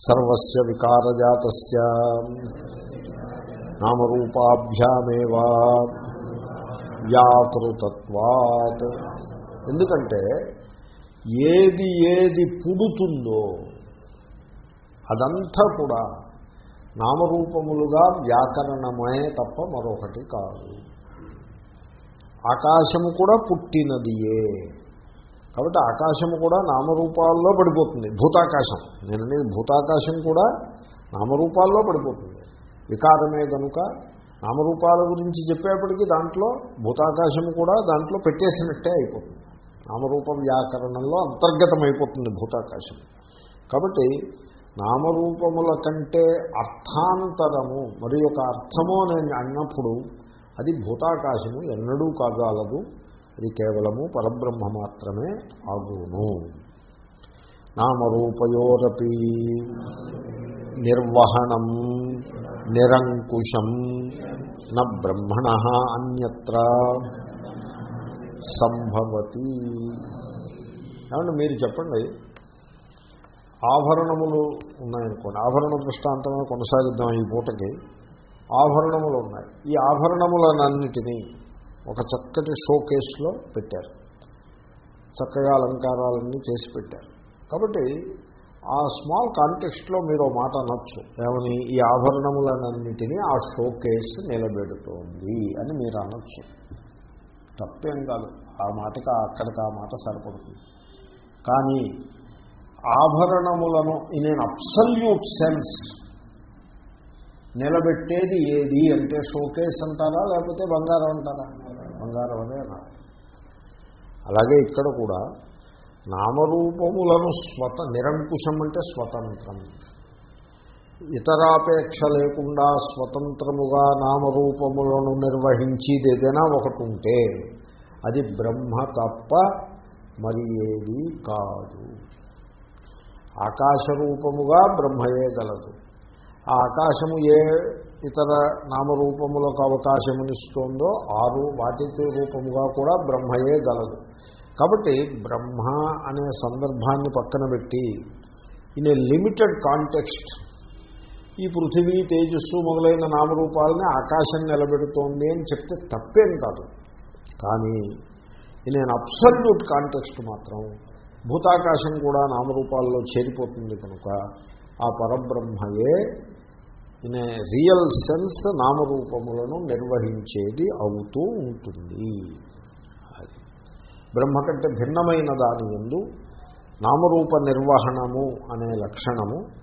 సర్వస్య వికారజాత నామరూపాభ్యామేవా వ్యాకృతత్వాత్ ఎందుకంటే ఏది ఏది పుడుతుందో అదంతా కూడా నామరూపములుగా వ్యాకరణమే తప్ప మరొకటి కాదు. ఆకాశము కూడా పుట్టినదియే. కాబట్టి ఆకాశం కూడా నామరూపాల్లో పడిపోతుంది. భూతాకాశం. నేను అనేది భూతాకాశం కూడా నామరూపాల్లో పడిపోతుంది. వికారమే కనుక నామరూపాల గురించి చెప్పేప్పటికీ దాంట్లో భూతాకాశం కూడా దాంట్లో పెట్టేసినట్టే అయిపోతుంది. నామరూప వ్యాకరణంలో అంతర్గతమైపోతుంది భూతాకాశం. కాబట్టి నామరూపముల కంటే అర్థాంతరము మరి ఒక అర్థము అని అన్నప్పుడు అది భూతాకాశము ఎన్నడూ కాజాలదు. అది కేవలము పరబ్రహ్మ మాత్రమే ఆగును. నామరూపయోరపి నిర్వహణం నిరంకుశం న బ్రహ్మణ అన్యత్ర సంభవతి. ఏమంటే మీరు చెప్పండి. ఆభరణములు ఉన్నాయనుకోండి ఆభరణ దృష్టాంతమే కొనసాగిద్దాం ఈ పూటకి. ఆభరణములు ఉన్నాయి. ఈ ఆభరణములనన్నిటినీ ఒక చక్కటి షో కేసులో పెట్టారు. చక్కగా అలంకారాలన్నీ చేసి పెట్టారు. కాబట్టి ఆ స్మాల్ కాంటెక్స్ట్లో మీరు మాట అనొచ్చు. ఏమని? ఈ ఆభరణములనన్నిటినీ ఆ షో కేసు నిలబెడుతోంది అని మీరు అనొచ్చు. తప్పేం కాదు. ఆ మాటకి అక్కడికి ఆ మాట సరిపడుతుంది. కానీ ఆభరణములను ఇన్ ఎన్ అబ్సల్యూట్ సెన్స్ నిలబెట్టేది ఏది అంటే షోకేస్ అంటారా లేకపోతే బంగారం అంటారా? బంగారం అనే అన్నారు. అలాగే ఇక్కడ కూడా నామరూపములను స్వత నిరంకుశం అంటే స్వతంత్రం. ఇతరాపేక్ష లేకుండా స్వతంత్రముగా నామరూపములను నిర్వహించేది ఏదైనా ఒకటి ఉంటే అది బ్రహ్మ తప్ప మరి ఏది కాదు. ఆకాశరూపముగా బ్రహ్మయే గలదు. ఆ ఆకాశము ఏ ఇతర నామరూపములకు అవకాశమునిస్తోందో ఆరు వాటికి రూపముగా కూడా బ్రహ్మయే గలదు. కాబట్టి బ్రహ్మ అనే సందర్భాన్ని పక్కన పెట్టి ఇన్ ఏ లిమిటెడ్ కాంటెక్స్ట్ ఈ పృథివీ తేజస్సు మొదలైన నామరూపాలని ఆకాశం నిలబెడుతోంది అని చెప్తే తప్పేం కాదు. కానీ ఇన్ ఎన్ అబ్సల్యూట్ కాంటెక్స్ట్ మాత్రం భూతాకాశం కూడా నామరూపాల్లో చేరిపోతుంది కనుక ఆ పరబ్రహ్మయే ఇన్ రియల్ సెన్స్ నామరూపములను నిర్వహించేది అవుతూ ఉంటుంది. అది. బ్రహ్మ కంటే భిన్నమైన దాని ఎందు నామరూప నిర్వహణము అనే లక్షణము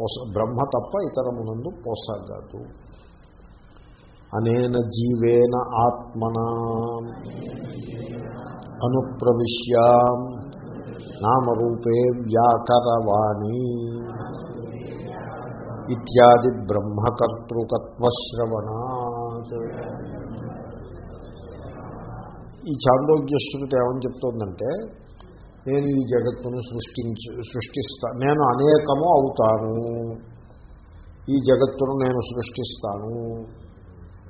పోస బ్రహ్మ తప్ప ఇతరమునందు పోసాగదు. అనేన జీవేన ఆత్మన అనుప్రవిశ్య. నామరూపే వ్యాకరవాణి. ఇత్యాది బ్రహ్మకర్తృకత్వశ్రవణాత్. ఈ చాందోగ్యశ్రుతి ఏమని చెప్తోందంటే నేను ఈ జగత్తును సృష్టించి సృష్టిస్తా నేను అనేకము అవుతాను. ఈ జగత్తును నేను సృష్టిస్తాను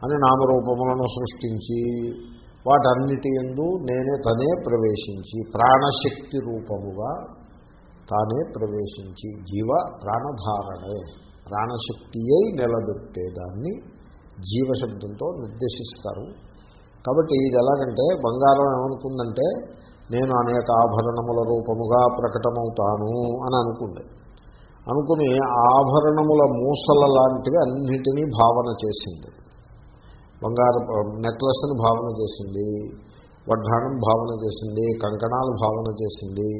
అని నామరూపములను సృష్టించి వాటన్నిటి ఎందు నేనే తనే ప్రవేశించి ప్రాణశక్తి రూపముగా తానే ప్రవేశించి జీవ ప్రాణధారణే. ప్రాణశక్తియే నిలబెట్టేదాన్ని జీవశబ్దంతో నిర్దేశిస్తారు. కాబట్టి ఇది ఎలాగంటే బంగారం ఏమనుకుందంటే నేను అనేక ఆభరణముల రూపముగా ప్రకటమవుతాను అని అనుకుంది. అనుకుని ఆభరణముల మూసల లాంటివి అన్నిటినీ భావన చేసింది. బంగారు నెక్లెస్ని భావన చేసింది వడ్డాణం భావన చేసింది కంకణాలు భావన చేసింది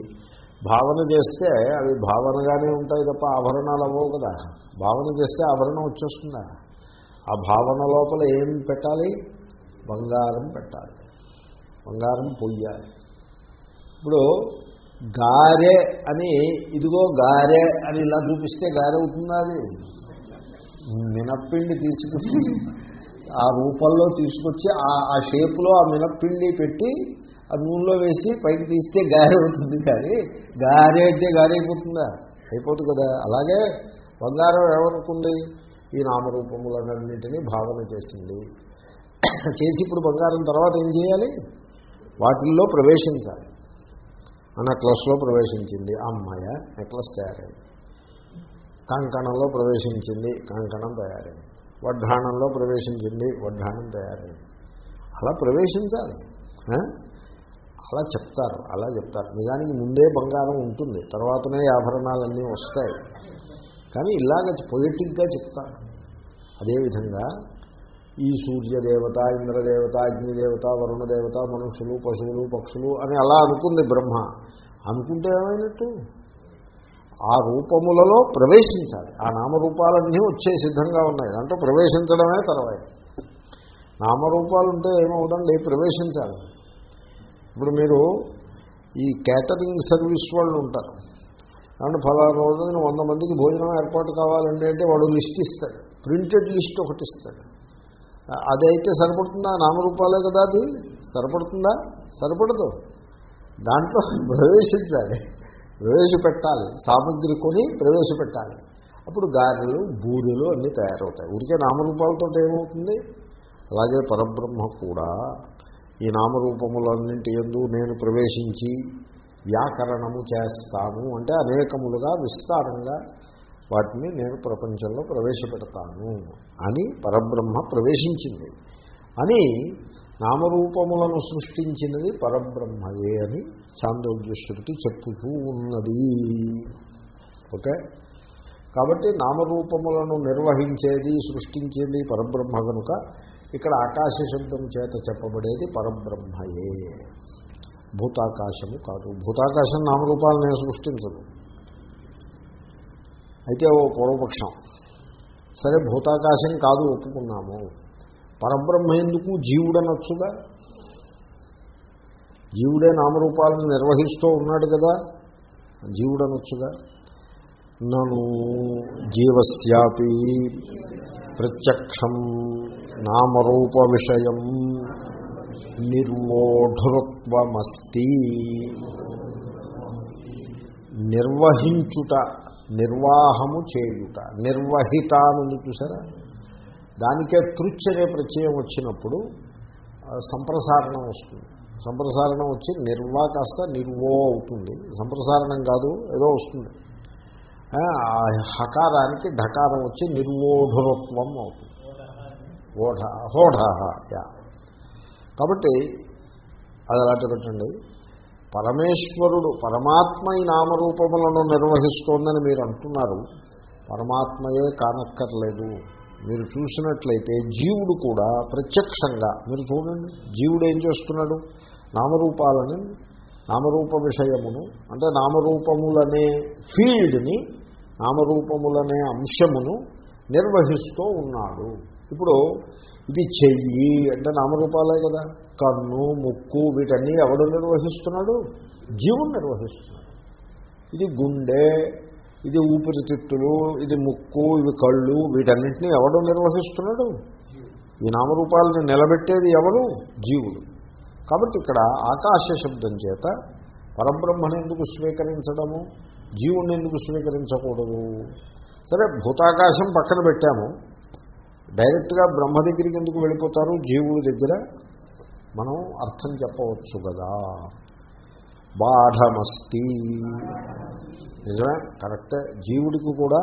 భావన చేస్తే అవి భావనగానే ఉంటాయి తప్ప ఆభరణాలు అవ్వవు కదా. భావన చేస్తే ఆభరణం వచ్చేస్తుందా? ఆ భావన లోపల ఏం పెట్టాలి? బంగారం పెట్టాలి. బంగారం పొయ్యాలి. ఇప్పుడు గారె అని ఇదిగో గారె అని ఇలా చూపిస్తే గారె అవుతుందా అది? మినప్పిండి తీసుకొచ్చి ఆ రూపంలో తీసుకొచ్చి ఆ షేప్లో ఆ మినప్పిండి పెట్టి ఆ నూనెలో వేసి పైకి తీస్తే గారె అవుతుంది కానీ గారే అంటే గారైపోతుందా అయిపోతుందా? అయిపోతుంది కదా. అలాగే బంగారం ఏమనుకుంది? ఈ నామరూపములన్నింటినీ భావన చేసింది. చేసి ఇప్పుడు బంగారం తర్వాత ఏం చేయాలి? వాటిల్లో ప్రవేశించాలి. ఆ నెక్లెస్లో ప్రవేశించింది అమ్మాయ నెక్లెస్ తయారైంది. కంకణంలో ప్రవేశించింది కంకణం తయారైంది. వడ్డాణంలో ప్రవేశించింది వడ్డాణం తయారైంది. అలా ప్రవేశించాలి. అలా చెప్తారు అలా చెప్తారు. నిజానికి ముందే బంగారం ఉంటుంది తర్వాతనే ఆభరణాలన్నీ వస్తాయి. కానీ ఇలాగ పొయిటిక్గా చెప్తారు. అదేవిధంగా ఈ సూర్యదేవత ఇంద్రదేవత అగ్నిదేవత వరుణదేవత మనుషులు పశువులు పక్షులు అని అలా అనుకుంది బ్రహ్మ. అనుకుంటే ఏమైనట్టు? ఆ రూపములలో ప్రవేశించాలి. ఆ నామరూపాలన్నీ వచ్చే సిద్ధంగా ఉన్నాయి. దాంట్లో ప్రవేశించడమే తర్వాత నామరూపాలు ఉంటే ఏమవుదండి? ప్రవేశించాలి. ఇప్పుడు మీరు ఈ కేటరింగ్ సర్వీస్ వాళ్ళు ఉంటారు. కాబట్టి ఫలానా రోజున వంద మందికి భోజనం ఏర్పాటు కావాలండి అంటే వాడు లిస్ట్ ఇస్తాడు. ప్రింటెడ్ లిస్ట్ ఒకటి ఇస్తాడు. అదైతే సరిపడుతుందా? నామరూపాలే కదా అది. సరిపడుతుందా? సరిపడదు. దాంట్లో ప్రవేశించాలి. ప్రవేశపెట్టాలి. సామగ్రి కొని ప్రవేశపెట్టాలి. అప్పుడు గారెలు బూరెలు అన్నీ తయారవుతాయి. ఊరికే నామరూపాలతో ఏమవుతుంది? అలాగే పరబ్రహ్మ కూడా ఈ నామరూపములన్నింటి ఎందు నేను ప్రవేశించి వ్యాకరణము చేస్తాను అంటే అనేకములుగా విస్తారంగా వాటిని నేను ప్రపంచంలో ప్రవేశపెడతాను అని పరబ్రహ్మ ప్రవేశించింది. అని నామరూపములను సృష్టించినది పరబ్రహ్మయే అని చాందోగ్యశ్రుతి చెప్పుతూ ఉన్నది. ఓకే? కాబట్టి నామరూపములను నిర్వహించేది సృష్టించేది పరబ్రహ్మ కనుక ఇక్కడ ఆకాశ శబ్దం చేత చెప్పబడేది పరబ్రహ్మయే. భూతాకాశము కాదు. భూతాకాశం నామరూపాలనే సృష్టించదు. అయితే ఓ పూర్వపక్షం సరే భూతాకాశం కాదు ఒప్పుకున్నాము. పరబ్రహ్మ ఎందుకు? జీవుడనొచ్చుగా? జీవుడే నామరూపాలను నిర్వహిస్తూ ఉన్నాడు కదా జీవుడనొచ్చుగా? నను జీవస్యాపి ప్రత్యక్షం. నామరూప విషయం నిర్వోఢృత్వమస్తి నిర్వహించుట నిర్వాహము చేయుట. నిర్వహిత అని చూసారా? దానికే తృచ్ అనే ప్రత్యయం వచ్చినప్పుడు సంప్రసారణం వస్తుంది. సంప్రసారణం వచ్చి నిర్వా కాస్త నిర్వో అవుతుంది. సంప్రసారణం కాదు ఏదో వస్తుంది. ఆ హకారానికి ఢకారం వచ్చి నిర్వోఢురత్వం అవుతుంది. ఓఢ హోఢ యా. కాబట్టి అది అలాంటి పెట్టండి పరమేశ్వరుడు పరమాత్మ ఈ నామరూపములను నిర్వహిస్తోందని మీరు అంటున్నారు. పరమాత్మయే కానక్కర్లేదు. మీరు చూసినట్లయితే జీవుడు కూడా ప్రత్యక్షంగా మీరు చూడండి జీవుడు ఏం చేస్తున్నాడు? నామరూపాలని నామరూప విషయమును అంటే నామరూపములనే ఫీల్డ్ని నామరూపములనే అంశమును నిర్వహిస్తూ ఉన్నాడు. ఇప్పుడు ఇది చెయ్యి అంటే నామరూపాలే కదా. కన్ను ముక్కు వీటన్నీ ఎవడు నిర్వహిస్తున్నాడు? జీవుడు నిర్వహిస్తున్నాడు. ఇది గుండె ఇది ఊపిరితిత్తులు ఇది ముక్కు ఇవి కళ్ళు వీటన్నింటినీ ఎవడు నిర్వహిస్తున్నాడు? ఈ నామరూపాలని నిలబెట్టేది ఎవరు? జీవుడు. కాబట్టి ఇక్కడ ఆకాశ శబ్దం చేత పరబ్రహ్మను ఎందుకు స్వీకరించడము? జీవుణ్ణి ఎందుకు స్వీకరించకూడదు? సరే భూతాకాశం పక్కన పెట్టాము. డైరెక్ట్గా బ్రహ్మ దగ్గరికి ఎందుకు వెళ్ళిపోతారు? జీవుడి దగ్గర మనం అర్థం చెప్పవచ్చు కదా. బాఢమస్తి నిజమే? కరెక్ట్. జీవుడికి కూడా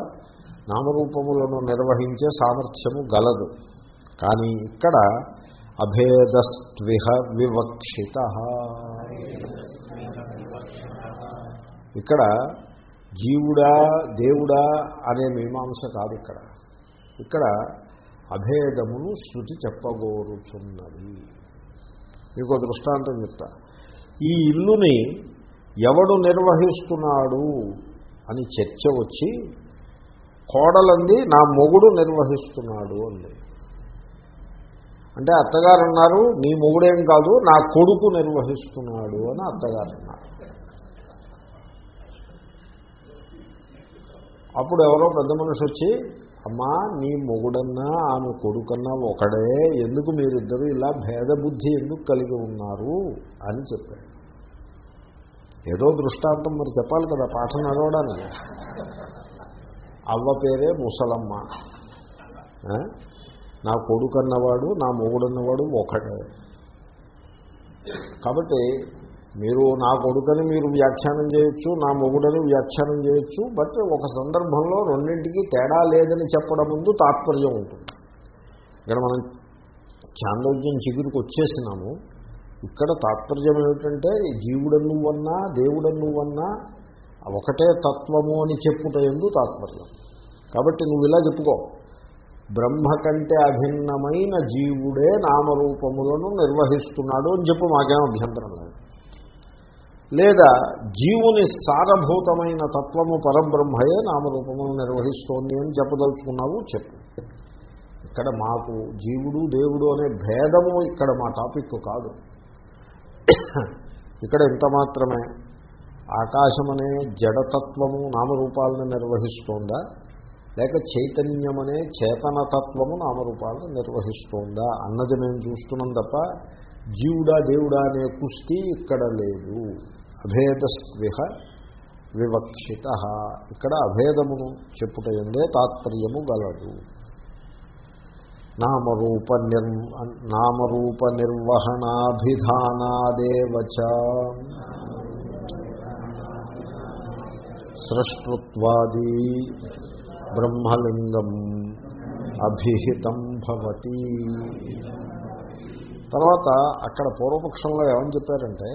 నామరూపములను నిర్వహించే సామర్థ్యము గలదు. కానీ ఇక్కడ అభేదస్త్విహ వివక్షిత. ఇక్కడ జీవుడా దేవుడా అనే మీమాంస కాదు ఇక్కడ. ఇక్కడ అభేదమును శృతి చెప్పగోరుచున్నది. మీకు దృష్టాంతం చెప్తా. ఈ ఇల్లుని ఎవడు నిర్వహిస్తున్నాడు అని చర్చ వచ్చి కోడలంది నా మొగుడు నిర్వహిస్తున్నాడు అంది. అంటే అత్తగారు అన్నారు నీ మొగుడేం కాదు నా కొడుకు నిర్వహిస్తున్నాడు అని అత్తగారు అన్నారు అప్పుడు ఎవరో పెద్ద మనిషి వచ్చి అమ్మా నీ మొగుడన్నా ఆమె కొడుకన్నా ఒకడే. ఎందుకు మీరిద్దరూ ఇలా భేద బుద్ధి ఎందుకు కలిగి ఉన్నారు? అని చెప్పాడు. ఏదో దృష్టాంతం మరి చెప్పాలి కదా పాఠం నడవడానికి. అవ్వ పేరే ముసలమ్మ. నా కొడుకన్నవాడు నా మొగుడన్నవాడు ఒకడే. కాబట్టి మీరు నా కొడుకని మీరు వ్యాఖ్యానం చేయొచ్చు నా మొగుడని వ్యాఖ్యానం చేయొచ్చు బట్ ఒక సందర్భంలో రెండింటికి తేడా లేదని చెప్పడం ముందు తాత్పర్యం ఉంటుంది. ఇక్కడ మనం చాందోగ్యం చిగురుకు వచ్చేసినాము. ఇక్కడ తాత్పర్యం ఏమిటంటే జీవుడ నువ్వన్నా దేవుడు నువ్వన్నా ఒకటే తత్వము అని చెప్పుట ఎందు తాత్పర్యం. కాబట్టి నువ్వు ఇలా చెప్పుకో. బ్రహ్మ కంటే అభిన్నమైన జీవుడే నామరూపములను నిర్వహిస్తున్నాడు అని చెప్పు మాకేం అభ్యంతరం లేదు. లేదా జీవుని సారభూతమైన తత్వము పరబ్రహ్మయే నామరూపమును నిర్వహిస్తోంది అని చెప్పదలుచుకున్నావు చెప్పు. ఇక్కడ మాకు జీవుడు దేవుడు అనే భేదము ఇక్కడ మా టాపిక్ కాదు. ఇక్కడ ఇంత మాత్రమే. ఆకాశమనే జడతత్వము నామరూపాలను నిర్వహిస్తోందా? లేక చైతన్యమనే చేతనతత్వము నామరూపాలను నిర్వహిస్తోందా? అన్నది మేము చూస్తున్నాం తప్ప జీవుడా దేవుడా అనే కుస్తీ ఇక్కడ లేదు. అభేదస్విహ వివక్షిత. ఇక్కడ అభేదమును చెప్పుట ఎందే తాత్పర్యము గలదు. నామరూప నిర్ నామరూప నిర్వహణాభిధానాదేవచ సృష్టృత్వాది బ్రహ్మలింగం అభిహితం భవతి. తర్వాత అక్కడ పూర్వపక్షంలో ఏమని చెప్పారంటే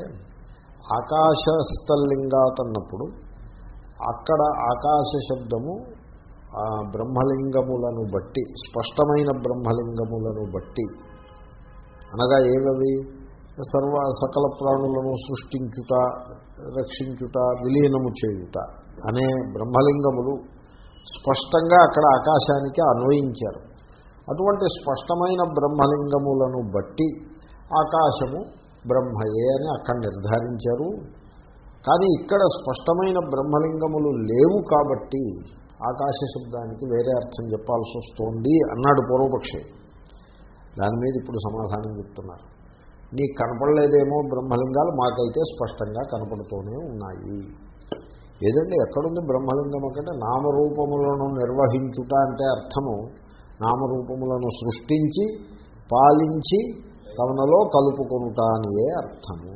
ఆకాశస్థలింగాత్ అన్నప్పుడు అక్కడ ఆకాశ శబ్దము బ్రహ్మలింగములను బట్టి స్పష్టమైన బ్రహ్మలింగములను బట్టి అనగా ఏవవి సర్వ సకల ప్రాణులను సృష్టించుట రక్షించుట విలీనము చేయుట అనే బ్రహ్మలింగములు స్పష్టంగా అక్కడ ఆకాశానికి అన్వయించారు. అటువంటి స్పష్టమైన బ్రహ్మలింగములను బట్టి ఆకాశము బ్రహ్మయే అని అక్కడ నిర్ధారించారు. కానీ ఇక్కడ స్పష్టమైన బ్రహ్మలింగములు లేవు కాబట్టి ఆకాశ శబ్దానికి వేరే అర్థం చెప్పాల్సి వస్తోంది అన్నాడు పూర్వపక్షి. దాని మీద ఇప్పుడు సమాధానం చెప్తున్నారు. నీకు కనపడలేదేమో బ్రహ్మలింగాలు మాకైతే స్పష్టంగా కనపడుతూనే ఉన్నాయి. ఏదండి ఎక్కడుంది బ్రహ్మలింగం అంటే నామరూపములను నిర్వహించుట అంటే అర్థము నామరూపములను సృష్టించి పాలించి తమనలో కలుపుకుంటా అనియే అర్థము.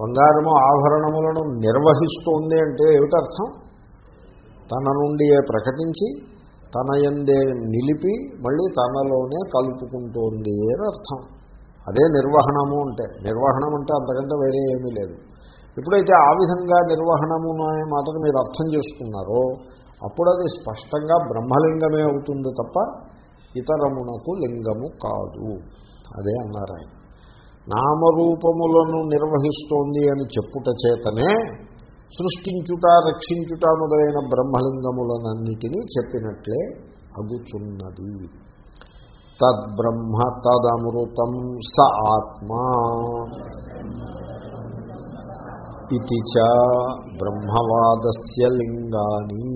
బంగారము ఆభరణములను నిర్వహిస్తోంది అంటే ఏమిటి అర్థం? తన నుండి ప్రకటించి తన ఎందే నిలిపి మళ్ళీ తనలోనే కలుపుకుంటోంది అని అర్థం. అదే నిర్వహణము అంటే నిర్వహణం అంటే అంతకంటే వేరే ఏమీ లేదు. ఎప్పుడైతే ఆ విధంగా నిర్వహణము అనే మాటను మీరు అర్థం చేసుకున్నారో అప్పుడు అది స్పష్టంగా బ్రహ్మలింగమే అవుతుంది తప్ప ఇతరమునకు లింగము కాదు. అదే అన్నారు ఆయన. నామరూపములను నిర్వహిస్తోంది అని చెప్పుట చేతనే సృష్టించుట రక్షించుట మొదలైన బ్రహ్మలింగములనన్నిటినీ చెప్పినట్లే అగుచున్నది. తద్బ్రహ్మ తదమృతం స ఆత్మా. ఇది చ బ్రహ్మవాదస్య లింగాని.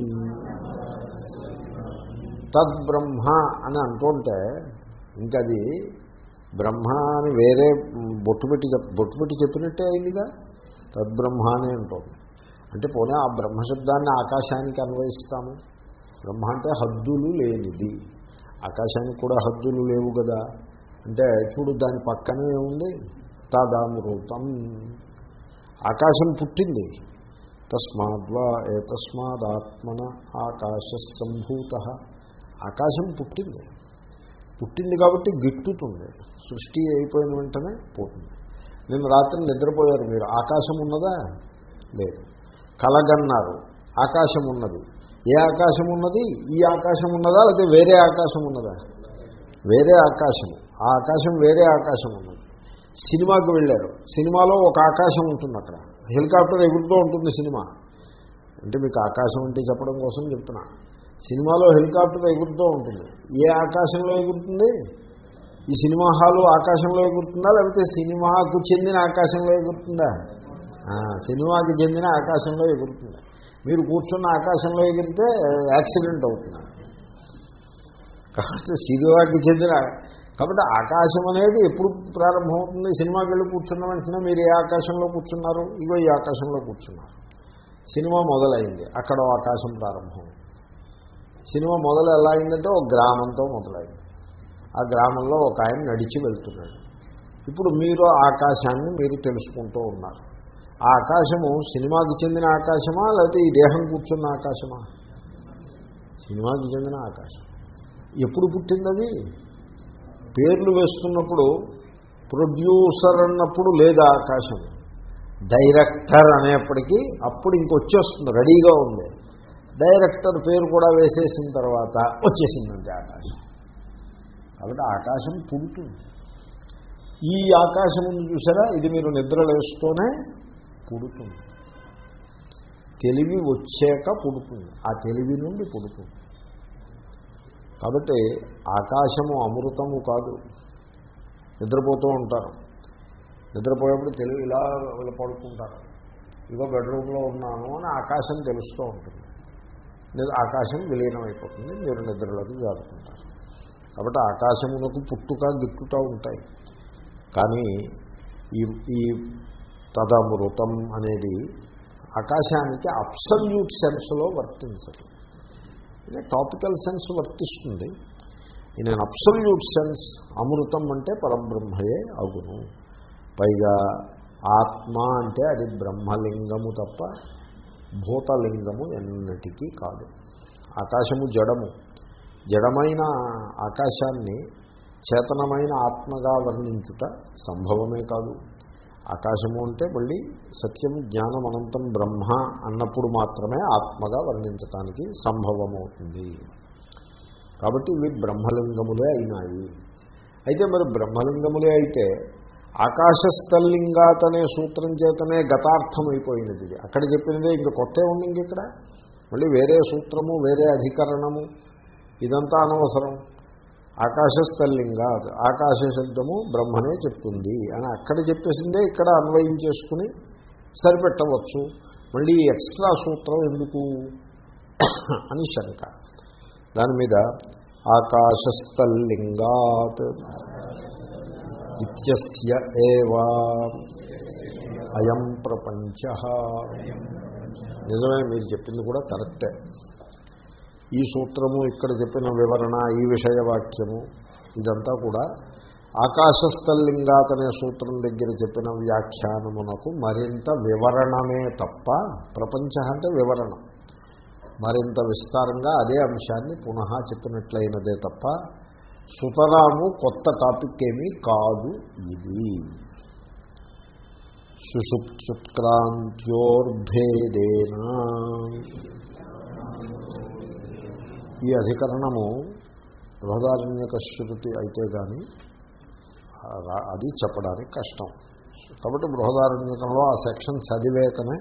తద్బ్రహ్మ అని అంటుంటే ఇంకది బ్రహ్మ అని వేరే బొట్టు పెట్టి బొట్టు పెట్టి చెప్పినట్టే అయిందిగా? తద్బ్రహ్మ అని అంటుంది. అంటే పోనీ ఆ బ్రహ్మశబ్దాన్ని ఆకాశానికి అన్వయిస్తాము. బ్రహ్మ అంటే హద్దులు లేనిది. ఆకాశానికి కూడా హద్దులు లేవు కదా. అంటే చూడు దాని పక్కనే ఉంది తదామృతం. ఆకాశం పుట్టింది. తస్మాద్వా ఏ తస్మాదాత్మన ఆకాశ సంభూత ఆకాశం పుట్టింది. పుట్టింది కాబట్టి గిట్టుతుంది. సృష్టి అయిపోయిన వెంటనే పోతుంది. నిన్న రాత్రి నిద్రపోయారు మీరు. ఆకాశం ఉన్నదా? లేదు. కలగన్నారు. ఆకాశం ఉన్నది. ఏ ఆకాశం ఉన్నది? ఈ ఆకాశం ఉన్నదా? లేకపోతే వేరే ఆకాశం ఉన్నదా? వేరే ఆకాశం. ఆ ఆకాశం వేరే ఆకాశం ఉన్నది. సినిమాకి వెళ్ళారు. సినిమాలో ఒక ఆకాశం ఉంటుంది అక్కడ హెలికాప్టర్ ఎగురుతూ ఉంటుంది సినిమా. అంటే మీకు ఆకాశం అంటే చెప్పడం కోసం చెప్తున్నా. సినిమాలో హెలికాప్టర్ ఎగురుతూ ఉంటుంది. ఏ ఆకాశంలో ఎగురుతుంది? ఈ సినిమా హాలు ఆకాశంలో ఎగురుతుందా? లేకపోతే సినిమాకు చెందిన ఆకాశంలో ఎగురుతుందా? సినిమాకి చెందిన ఆకాశంలో ఎగురుతుంది. మీరు కూర్చున్న ఆకాశంలో ఎగిరితే యాక్సిడెంట్ అవుతుంది. కాబట్టి సినిమాకి చెందిన కాబట్టి ఆకాశం అనేది ఎప్పుడు ప్రారంభమవుతుంది? సినిమాకి వెళ్ళి కూర్చున్న వెంటనే మీరు ఏ ఆకాశంలో కూర్చున్నారు? ఇగో ఈ ఆకాశంలో కూర్చున్నారు. సినిమా మొదలైంది. అక్కడ ఆకాశం ప్రారంభం సినిమా మొదలు ఎలా అయిందంటే ఒక గ్రామంతో మొదలైంది. ఆ గ్రామంలో ఒక ఆయన నడిచి వెళ్తున్నాడు. ఇప్పుడు మీరు ఆకాశాన్ని మీరు తెలుసుకుంటూ ఉన్నారు. ఆ ఆకాశము సినిమాకి చెందిన ఆకాశమా? లేకపోతే ఈ దేహం కూర్చున్న ఆకాశమా? సినిమాకి చెందిన ఆకాశం. ఎప్పుడు పుట్టింది అది పేర్లు వేస్తున్నప్పుడు ప్రొడ్యూసర్ అన్నప్పుడు లేదు ఆకాశం. డైరెక్టర్ అనేప్పటికీ అప్పుడు ఇంకొచ్చేస్తుంది రెడీగా ఉంది. డైరెక్టర్ పేరు కూడా వేసేసిన తర్వాత వచ్చేసిందంటే ఆకాశం. కాబట్టి ఆకాశం పుడుతుంది. ఈ ఆకాశం ఉంది చూసారా? ఇది మీరు నిద్రలేస్తూనే పుడుతుంది. తెలివి వచ్చాక పుడుతుంది. ఆ తెలివి నుండి పుడుతుంది. కాబట్టి ఆకాశము అమృతము కాదు. నిద్రపోతూ ఉంటారు. నిద్రపోయేప్పుడు తెలివి ఇలా పడుకుంటారు. ఇదో బెడ్రూమ్లో ఉన్నాను అని ఆకాశం తెలుస్తూ ఉంటుంది. ఆకాశం విలీనం అయిపోతుంది మీరు నిద్రలోకి జారుకుంటారు. కాబట్టి ఆకాశమునకు పుట్టుక గిట్టుట ఉంటాయి. కానీ ఈ ఈ తదమృతం అనేది ఆకాశానికి అబ్సల్యూట్ సెన్స్లో వర్తించదు. టాపికల్ సెన్స్ వర్తిస్తుంది. ఇన్ అన్ అబ్సల్యూట్ సెన్స్ అమృతం అంటే పరబ్రహ్మయే అగును. పైగా ఆత్మ అంటే అది బ్రహ్మలింగము తప్ప భూతలింగము ఎన్నటికీ కాదు. ఆకాశము జడము. జడమైన ఆకాశాన్ని చేతనమైన ఆత్మగా వర్ణించుట సంభవమే కాదు. ఆకాశము అంటే మళ్ళీ సత్యం జ్ఞానం అనంతం బ్రహ్మ అన్నప్పుడు మాత్రమే ఆత్మగా వర్ణించటానికి సంభవమవుతుంది. కాబట్టి ఇవి బ్రహ్మలింగములే అయినాయి. అయితే మరి బ్రహ్మలింగములే అయితే ఆకాశస్థల్లింగాత్ అనే సూత్రం చేతనే గతార్థం అయిపోయినది ఇది అక్కడ చెప్పినదే ఇంక కొత్త ఉంది ఇంక ఇక్కడ? మళ్ళీ వేరే సూత్రము వేరే అధికరణము ఇదంతా అనవసరం. ఆకాశస్థల్లింగాత్ ఆకాశ శబ్దము బ్రహ్మనే చెప్తుంది అని అక్కడ చెప్పేసిందే ఇక్కడ అన్వయం చేసుకుని సరిపెట్టవచ్చు. మళ్ళీ ఎక్స్ట్రా సూత్రం ఎందుకు? అని శంక. దాని మీద ఆకాశస్థల్లింగాత్ ఇత్యస్య ఏవా అయం ప్రపంచ. నిజమే మీరు చెప్పింది కూడా కరెక్టే. ఈ సూత్రము ఇక్కడ చెప్పిన వివరణ ఈ విషయవాక్యము ఇదంతా కూడా ఆకాశస్థల్లింగాత్ అనే సూత్రం దగ్గర చెప్పిన వ్యాఖ్యానమునకు మరింత వివరణమే తప్ప ప్రపంచ అంటే వివరణ. మరింత విస్తారంగా అదే అంశాన్ని పునః చెప్పినట్లయినదే తప్ప సుతరాము కొత్త టాపిక్ ఏమీ కాదు ఇది. సుషుప్త్యుత్క్రాంత్యోర్భేదేనా ఈ అధికరణము బృహదారణ్యక శృతి అయితే కానీ అది చెప్పడానికి కష్టం. కాబట్టి బృహదారణ్యకంలో ఆ సెక్షన్ చదివేకనే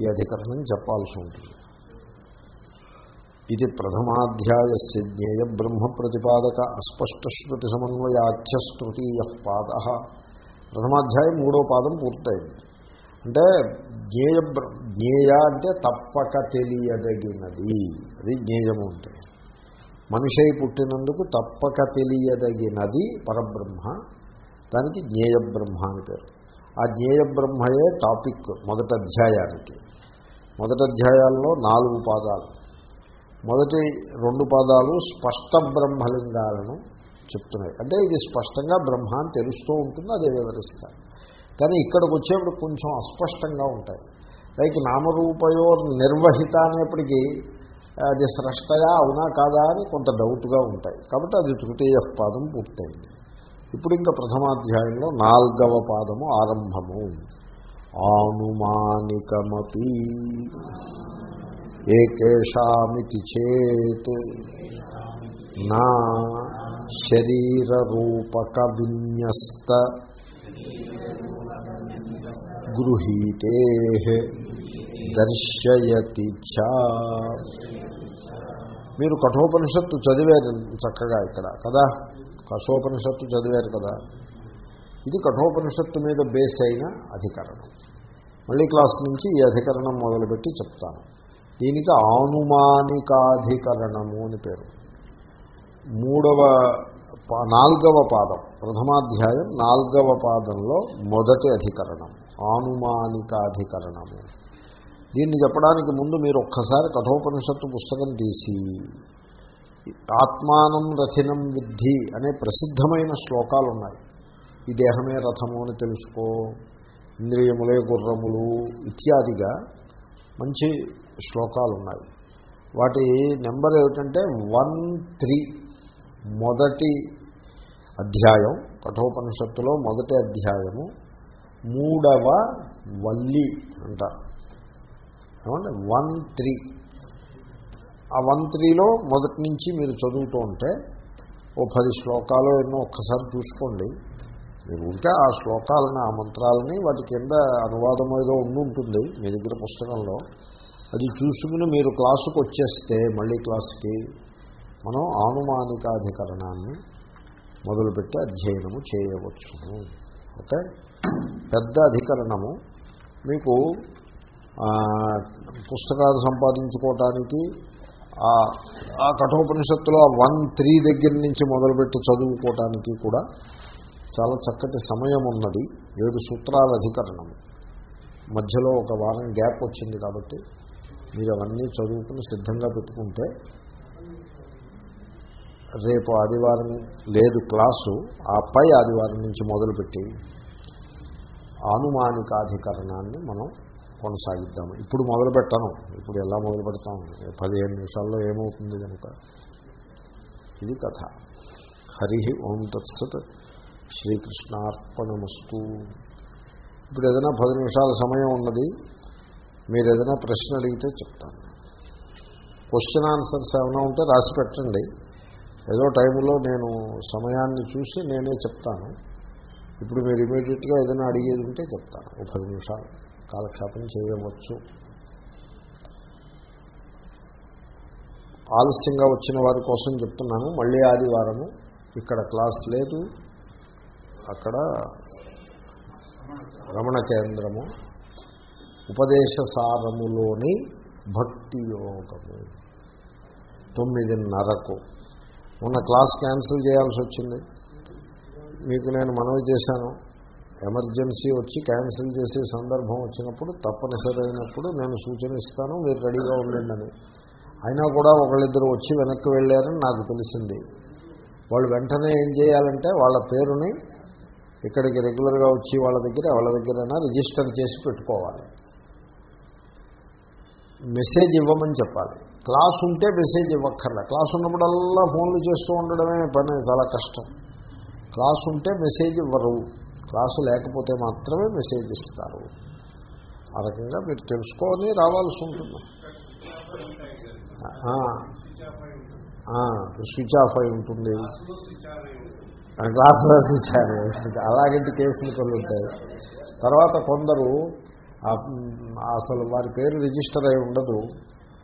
ఈ అధికరణం చెప్పాల్సి ఉంటుంది. ఇది ప్రథమాధ్యాయ జ్ఞేయ బ్రహ్మ ప్రతిపాదక అస్పష్టశ్రుతి సమన్వయాఖ్యస్తృతీయ పాద. ప్రథమాధ్యాయం మూడో పాదం పూర్తయింది. అంటే జ్ఞేయ జ్ఞేయ అంటే తప్పక తెలియదగినది. అది జ్ఞేయము అంటే. మనిషి పుట్టినందుకు తప్పక తెలియదగినది పరబ్రహ్మ. దానికి జ్ఞేయ బ్రహ్మ అని పేరు. ఆ జ్ఞేయ బ్రహ్మయే టాపిక్ మొదటి అధ్యాయానికి. మొదటి అధ్యాయాల్లో నాలుగు పాదాలు. మొదటి రెండు పాదాలు స్పష్ట బ్రహ్మలింగాలను చెప్తున్నాయి. అంటే ఇది స్పష్టంగా బ్రహ్మ అని తెలుస్తూ ఉంటుంది అదే వివరిస్తారు. కానీ ఇక్కడికి వచ్చేప్పుడు కొంచెం అస్పష్టంగా ఉంటాయి. లైక్ నామరూపయో నిర్వహిత అనేప్పటికీ అది స్రష్టగా అవునా కాదా అని కొంత డౌట్గా ఉంటాయి. కాబట్టి అది తృతీయ పాదం పూర్తయింది. ఇప్పుడు ఇంకా ప్రథమాధ్యాయంలో నాల్గవ పాదము ఆరంభము. ఆనుమానికమపి ఏకేషామితి చేత్ నా శరీరరూపక విన్యస్త గృహీతే దర్శయతి చ. మీరు కఠోపనిషత్తు చదివారు చక్కగా ఇక్కడ కదా? కఠోపనిషత్తు చదివారు కదా? ఇది కఠోపనిషత్తు మీద బేస్ అయిన అధికరణం. మళ్ళీ క్లాస్ నుంచి ఈ అధికరణం మొదలుపెట్టి చెప్తాను. దీనికి ఆనుమానికాధికరణము అని పేరు. మూడవ నాల్గవ పాదం ప్రథమాధ్యాయం నాల్గవ పాదంలో మొదటి అధికరణం. ఆనుమానికాధికరణము. దీన్ని చెప్పడానికి ముందు మీరు ఒక్కసారి కఠోపనిషత్తు పుస్తకం తీసి ఆత్మానం రథినం విద్ధి అనే ప్రసిద్ధమైన శ్లోకాలు ఉన్నాయి ఈ దేహమే రథము అని తెలుసుకో ఇంద్రియములే గుర్రములు ఇత్యాదిగా మంచి శ్లోకాలు ఉన్నాయి వాటి నెంబర్ ఏమిటంటే వన్ త్రీ మొదటి అధ్యాయం కఠోపనిషత్తులో మొదటి అధ్యాయము మూడవ వల్లి అంట. ఏమంటే వన్ త్రీ. ఆ వన్ త్రీలో మొదటి నుంచి మీరు చదువుతూ ఉంటే ఓ పది శ్లోకాలు ఎన్నో ఒక్కసారి చూసుకోండి. మీరు ఉంటే ఆ శ్లోకాలని ఆ మంత్రాలని వాటి కింద అనువాదం ఏదో ఉండి ఉంటుంది మీ దగ్గర పుస్తకంలో. అది చూసుకుని మీరు క్లాసుకు వచ్చేస్తే మళ్ళీ క్లాస్కి మనం ఆనుమానికాధికరణాన్ని మొదలుపెట్టి అధ్యయనము చేయవచ్చును. ఓకే? పెద్ద అధికరణము. మీకు పుస్తకాలు సంపాదించుకోవటానికి ఆ కఠోపనిషత్తులో వన్ త్రీ దగ్గర నుంచి మొదలుపెట్టి చదువుకోవటానికి కూడా చాలా చక్కటి సమయం ఉన్నది ఏడు సూత్రాల అధికరణం మధ్యలో ఒక వారం గ్యాప్ వచ్చింది కాబట్టి మీరు అవన్నీ చదువుకుని సిద్ధంగా పెట్టుకుంటే రేపు ఆదివారం లేదు క్లాసు ఆ పై ఆదివారం నుంచి మొదలుపెట్టి ఆనుమానికాధికరణాన్ని మనం కొనసాగిద్దాము ఇప్పుడు మొదలు పెట్టను ఇప్పుడు ఎలా మొదలు పెడతాం పదిహేను నిమిషాల్లో ఏమవుతుంది కనుక ఇది కథ. హరి ఓం తత్సత్ శ్రీకృష్ణార్పణమస్తు. ఇప్పుడు ఏదైనా పది నిమిషాల సమయం ఉన్నది. మీరు ఏదైనా ప్రశ్న అడిగితే చెప్తాను. క్వశ్చన్ ఆన్సర్స్ ఏమైనా ఉంటే రాసి పెట్టండి. ఏదో టైంలో నేను సమయాన్ని చూసి నేనే చెప్తాను. ఇప్పుడు మీరు ఇమీడియట్గా ఏదైనా అడిగేది ఉంటే చెప్తాను ఒక పది నిమిషాలు కాలక్షేపం చేయవచ్చు. ఆలస్యంగా వచ్చిన వారి కోసం చెప్తున్నాను. మళ్ళీ ఆదివారము ఇక్కడ క్లాస్ లేదు. అక్కడ రమణ కేంద్రము. ఉపదేశ సారములోని భక్తి యోగము. తొమ్మిదిన్నరకు. మొన్న క్లాస్ క్యాన్సిల్ చేయాల్సి వచ్చింది. మీకు నేను మనవి చేశాను. ఎమర్జెన్సీ వచ్చి క్యాన్సిల్ చేసే సందర్భం వచ్చినప్పుడు తప్పనిసరి అయినప్పుడు నేను సూచన ఇస్తాను మీరు రెడీగా ఉండండి అయినా కూడా ఒకళ్ళిద్దరు వచ్చి వెనక్కి వెళ్ళారని నాకు తెలిసింది. వాళ్ళు వెంటనే ఏం చేయాలంటే వాళ్ళ పేరుని ఇక్కడికి రెగ్యులర్గా వచ్చి వాళ్ళ దగ్గర వాళ్ళ దగ్గరైనా రిజిస్టర్ చేసి పెట్టుకోవాలి. మెసేజ్ ఇవ్వమని చెప్పాలి. క్లాస్ ఉంటే మెసేజ్ ఇవ్వక్కర్లే. క్లాస్ ఉన్నప్పుడల్లా ఫోన్లు చేస్తూ ఉండడమే పని చాలా కష్టం. క్లాస్ ఉంటే మెసేజ్ ఇవ్వరు. క్లాసు లేకపోతే మాత్రమే మెసేజ్ ఇస్తారు. ఆ రకంగా మీరు తెలుసుకొని రావాల్సి ఉంటుంది. స్విచ్ ఆఫ్ అయి ఉంటుంది. క్లాసులో స్విచ్ ఆఫ్ అలాగంటి కేసులు కొన్ని ఉంటాయి. తర్వాత కొందరు అసలు వారి పేరు రిజిస్టర్ అయి ఉండదు.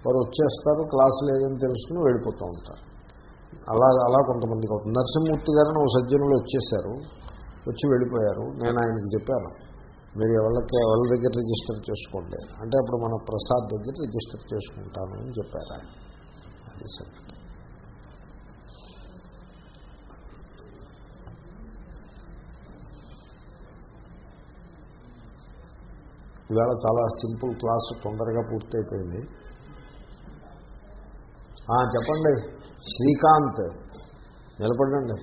వారు వచ్చేస్తారు క్లాసు లేదని తెలుసుకుని వెళ్ళిపోతూ ఉంటారు. అలా అలా కొంతమందికి అవుతుంది నరసింహమూర్తి గారిని ఓ సజ్జనులు వచ్చేశారు వచ్చి వెళ్ళిపోయారు. నేను ఆయనకి చెప్పాను మీరు ఎవరికి ఎవరి దగ్గర రిజిస్టర్ చేసుకోండి. అంటే అప్పుడు మన ప్రసాద్ దగ్గర రిజిస్టర్ చేసుకుంటాను అని చెప్పారు ఆయన. అది సంగతి ఇవాళ చాలా సింపుల్ క్లాసు తొందరగా పూర్తయిపోయింది. చెప్పండి. శ్రీకాంత్. నిలబడండి.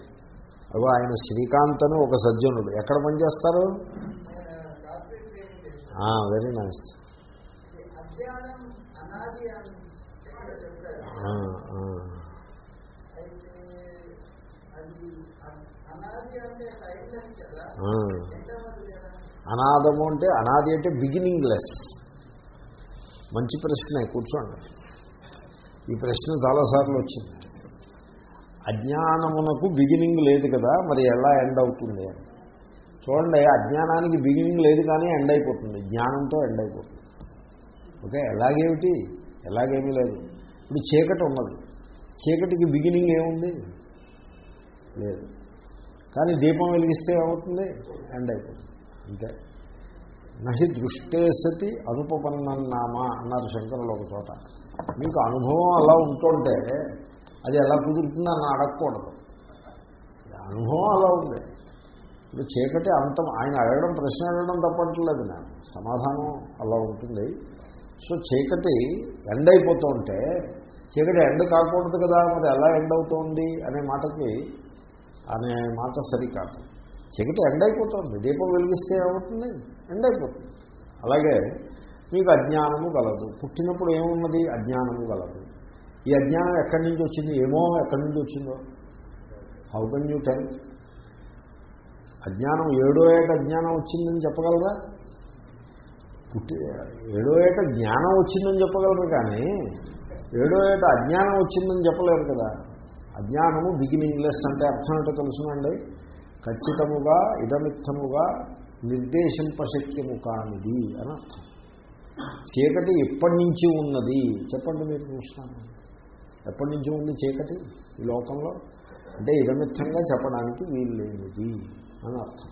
అగో ఆయన శ్రీకాంత్ అని ఒక సజ్జనుడు. ఎక్కడ పనిచేస్తారు వెరీ నైస్. అనాదము అంటే అనాది అంటే బిగినింగ్ లెస్ మంచి ప్రశ్నే కూర్చోండి. ఈ ప్రశ్న చాలాసార్లు వచ్చింది. అజ్ఞానమునకు బిగినింగ్ లేదు కదా మరి ఎలా ఎండ్ అవుతుంది అని. చూడండి అజ్ఞానానికి బిగినింగ్ లేదు కానీ ఎండ్ అయిపోతుంది జ్ఞానంతో ఎండ్ అయిపోతుంది. ఓకే ఎలాగేమిటి? ఎలాగేమీ లేదు. ఇప్పుడు చీకటి ఉన్నది. చీకటికి బిగినింగ్ ఏముంది? లేదు. కానీ దీపం వెలిగిస్తే ఏమవుతుంది? ఎండ్ అయిపోతుంది. అంతే. నహి దృష్టే సతి అనుపపన్నన్నామా అన్నారు శంకరులు ఒక చోట. మీకు అనుభవం అలా ఉంటుంటే అది ఎలా కుదురుతుందని అడగకూడదు. అనుభవం అలా ఉంది. ఇప్పుడు చీకటి అంతం ఆయన అడగడం ప్రశ్న అడగడం తప్పట్లేదు నేను. సమాధానం అలా ఉంటుంది. సో చీకటి ఎండ్ అయిపోతూ ఉంటే చీకటి ఎండ్ కాకూడదు కదా మరి ఎలా ఎండ్ అవుతోంది అనే మాటకి అనే మాట సరికాదు. చీకటి ఎండ్ అయిపోతుంది. దీపం వెలిగిస్తే ఏమవుతుంది? ఎండ్ అయిపోతుంది. అలాగే మీకు అజ్ఞానము గలదు. పుట్టినప్పుడు ఏమున్నది? అజ్ఞానము గలదు. ఈ అజ్ఞానం ఎక్కడి నుంచి వచ్చింది? ఏమో ఎక్కడి నుంచి వచ్చిందో. హౌ కెన్ యూ టెల్ అజ్ఞానం ఏడో ఏట అజ్ఞానం వచ్చిందని చెప్పగలరా పుట్టి ఏడో ఏట జ్ఞానం వచ్చిందని చెప్పగలరు కానీ ఏడో ఏట అజ్ఞానం వచ్చిందని చెప్పలేరు కదా. అజ్ఞానము బిగినింగ్లెస్ అంటే అర్థం ఏంటో తెలుసునండి. ఖచ్చితముగా ఇదమిత్తముగా నిర్దేశింపశక్యము కానిది అని అర్థం. చీకటి ఎప్పటి నుంచి ఉన్నది. చెప్పండి మీరు చూస్తాను. ఎప్పటి నుంచి ఉంది చీకటి ఈ లోకంలో? అంటే ఇదమిత్తంగా చెప్పడానికి వీలు లేనిది అని అర్థం.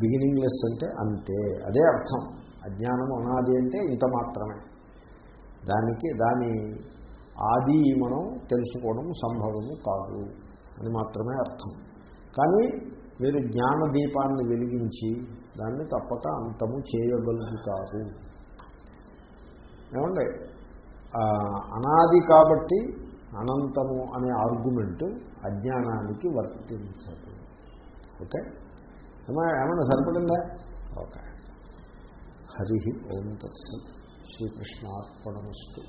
బిగినింగ్లెస్ అంటే అంతే. అదే అర్థం. అజ్ఞానం అనాది అంటే ఇంత మాత్రమే. దానికి దాని ఆది మనం తెలుసుకోవడం సంభవము కాదు అని మాత్రమే అర్థం. కానీ మీరు జ్ఞానదీపాన్ని వెలిగించి దాన్ని తప్పక అంతము చేయగలుగుతారు ఏమండి? అనాది కాబట్టి అనంతము అనే ఆర్గ్యుమెంట్ అజ్ఞానానికి వర్తించదు. ఓకే? ఏమన్నా ఏమన్నా సరిపడిందా? ఓకే. హరి ఓం తత్సం శ్రీకృష్ణార్పణమస్తు.